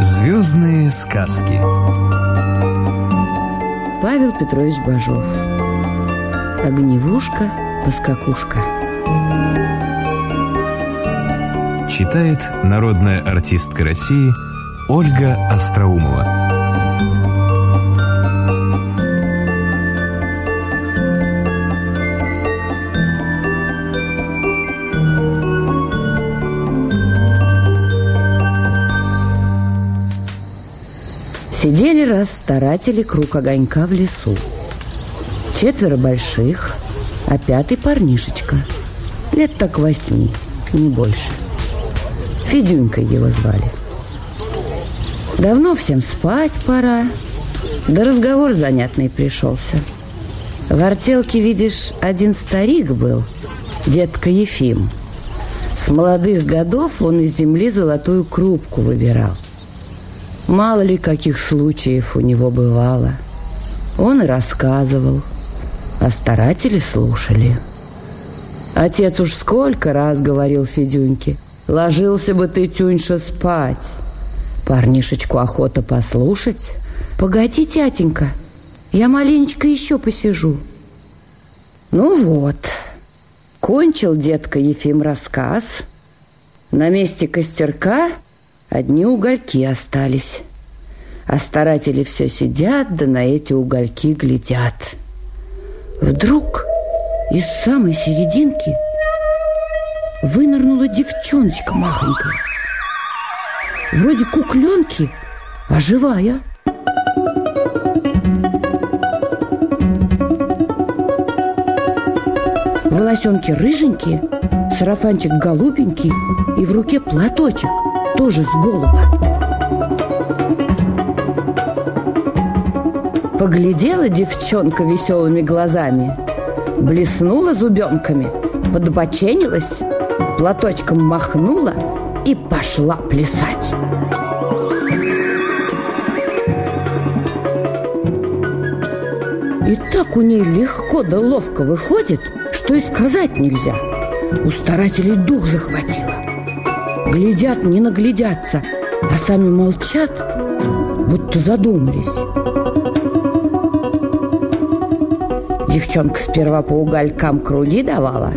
Звездные сказки. Павел Петрович Бажов. Огневушка, поскакушка. Читает народная артистка России Ольга Остроумова Сидели раз старатели круг огонька в лесу. Четверо больших, а пятый парнишечка. Лет так восьми, не больше. Федюнькой его звали. Давно всем спать пора, да разговор занятный пришелся. В артелке, видишь, один старик был, детка Ефим. С молодых годов он из земли золотую крупку выбирал. Мало ли каких случаев у него бывало. Он и рассказывал, а старатели слушали. Отец уж сколько раз говорил Федюньке, ложился бы ты, Тюньша, спать. Парнишечку охота послушать. Погоди, тятенька, я маленечко еще посижу. Ну вот, кончил детка Ефим рассказ. На месте костерка Одни угольки остались. А старатели все сидят, да на эти угольки глядят. Вдруг из самой серединки вынырнула девчоночка махонькая. Вроде кукленки, а живая. Волосенки рыженькие, сарафанчик голубенький и в руке платочек – тоже с голуба. Поглядела девчонка веселыми глазами, блеснула зубенками, подбоченилась, платочком махнула и пошла плясать. И так у ней легко да ловко выходит, что и сказать нельзя. У старателей дух захватило. Глядят, не наглядятся, а сами молчат, будто задумались. Девчонка сперва по уголькам круги давала,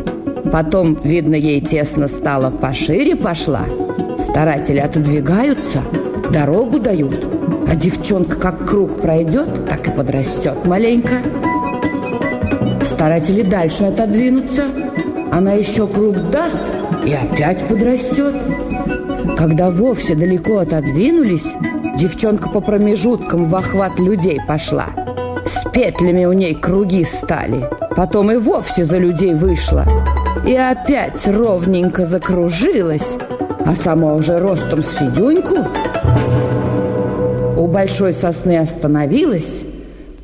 потом, видно, ей тесно стало, пошире пошла. Старатели отодвигаются, дорогу дают, а девчонка как круг пройдет, так и подрастет маленько. Старатели дальше отодвинутся, она еще круг даст и опять подрастет. Когда вовсе далеко отодвинулись, девчонка по промежуткам в охват людей пошла. С петлями у ней круги стали. Потом и вовсе за людей вышла. И опять ровненько закружилась, а сама уже ростом с Федюньку. У большой сосны остановилась,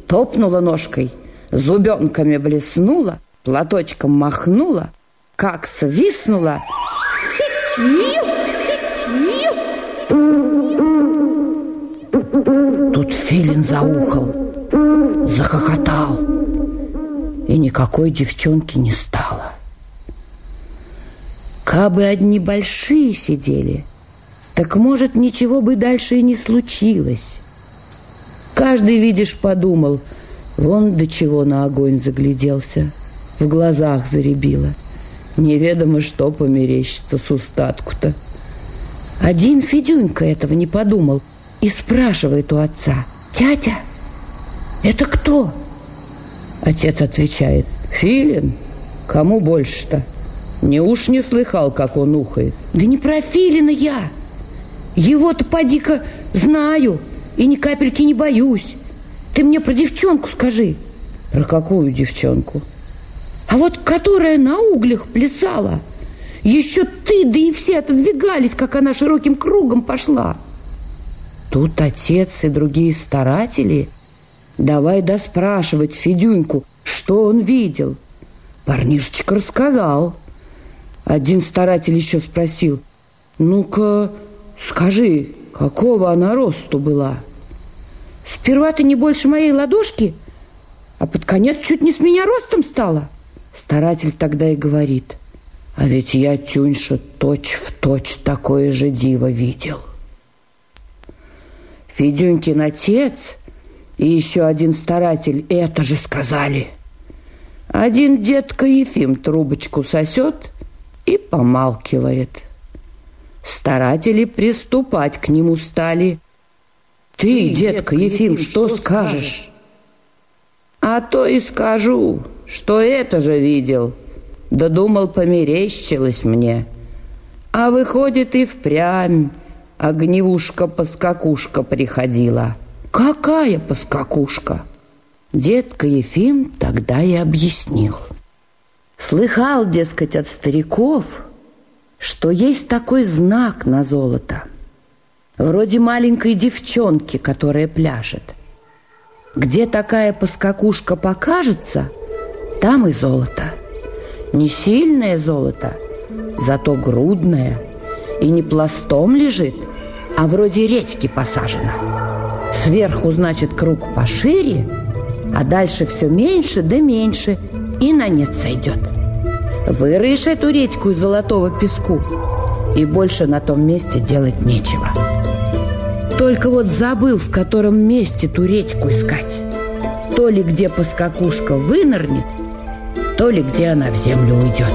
топнула ножкой, зубенками блеснула, платочком махнула, как свистнула. Тут филин заухал, захохотал, и никакой девчонки не стало. Кабы одни большие сидели, так, может, ничего бы дальше и не случилось. Каждый, видишь, подумал, вон до чего на огонь загляделся, в глазах заребило. Неведомо, что померещится с устатку-то. Один Федюнька этого не подумал и спрашивает у отца, «Тятя, это кто?» Отец отвечает, «Филин, кому больше-то? Не уж не слыхал, как он ухает?» «Да не про Филина я! Его-то поди-ка знаю и ни капельки не боюсь. Ты мне про девчонку скажи». «Про какую девчонку?» «А вот которая на углях плясала». Еще ты, да и все отодвигались, как она широким кругом пошла. Тут отец и другие старатели давай доспрашивать Федюньку, что он видел. Парнишечка рассказал. Один старатель еще спросил, ну-ка, скажи, какого она росту была? Сперва-то не больше моей ладошки, а под конец чуть не с меня ростом стала. Старатель тогда и говорит – А ведь я, Тюньша, точь-в-точь такое же диво видел. Федюнькин отец и еще один старатель это же сказали. Один детка Ефим трубочку сосет и помалкивает. Старатели приступать к нему стали. «Ты, Ты детка Ефим, что скажешь?» «А то и скажу, что это же видел. Да думал, померещилось мне. А выходит и впрямь огневушка-поскакушка приходила». «Какая поскакушка?» Детка Ефим тогда и объяснил. Слыхал, дескать, от стариков, что есть такой знак на золото, вроде маленькой девчонки, которая пляшет. Где такая поскакушка покажется, там и золото. Не сильное золото, зато грудное, и не пластом лежит, а вроде редьки посажено. Сверху, значит, круг пошире, а дальше все меньше да меньше, и на нет сойдет. Вырыешь эту редьку из золотого песку, и больше на том месте делать нечего. Только вот забыл, в котором месте ту редьку искать. То ли где поскакушка вынырнет, то ли где она в землю уйдет.